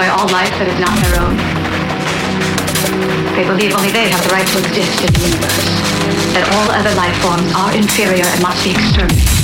enjoy all life that is not their own. They believe only they have the right to exist in the universe, that all other life forms are inferior and must be exterminated.